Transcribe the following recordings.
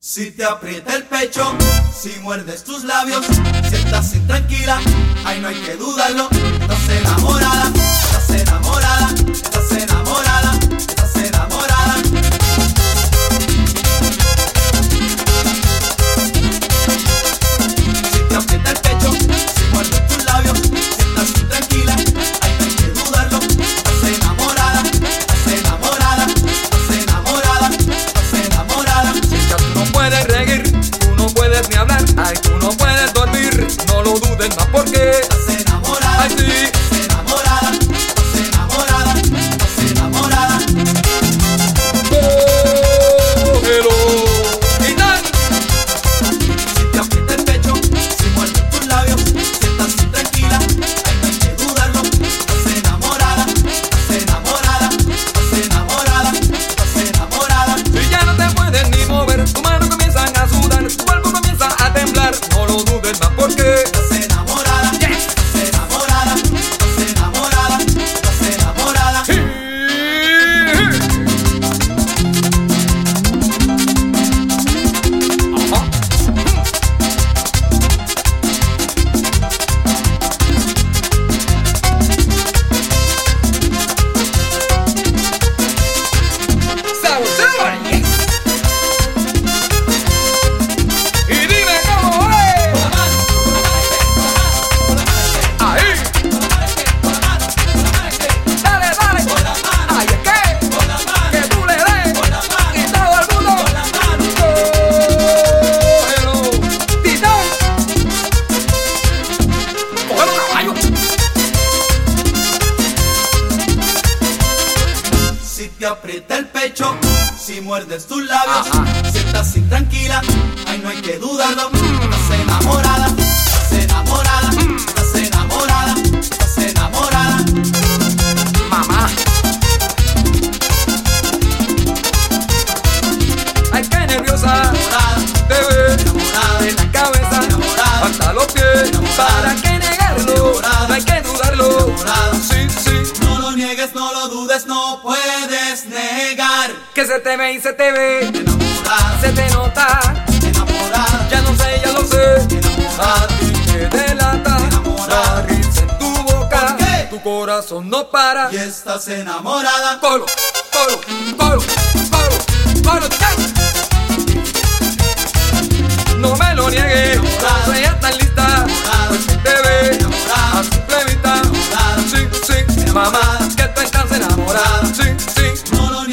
Si te aprieta el pecho, si muerdes tus labios, si estás intranquila, ahí no hay que dudarlo. Si te aprieta el pecho, si muerdes tus labios, si estás intranquila, ahí no hay que dudarlo. Lo dudes, no puedes negar. Que se te ve y se te ve. Enamorada, Se te nota. enamorada, Ya no sé, ya lo sé. enamorada. A ti te delata. La risa en tu boca. Tu corazón no para. Y estás enamorada. Colo, colo, colo, colo, ya. No me lo niegues,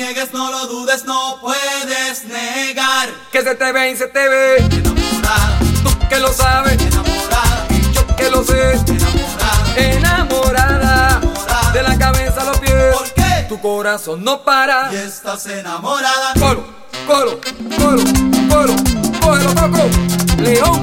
niegues, no lo dudes, no puedes negar. que se te ve y se te ve, Enamorada, tú que lo sabes, enamorada, y yo que lo sé. enamorada. Enamorada, Enamorada. de la cabeza a los pies, ¿Por qué? tu corazón no para. Y estás enamorada. Colo, colo, colo, colo, cógelo, coco, león.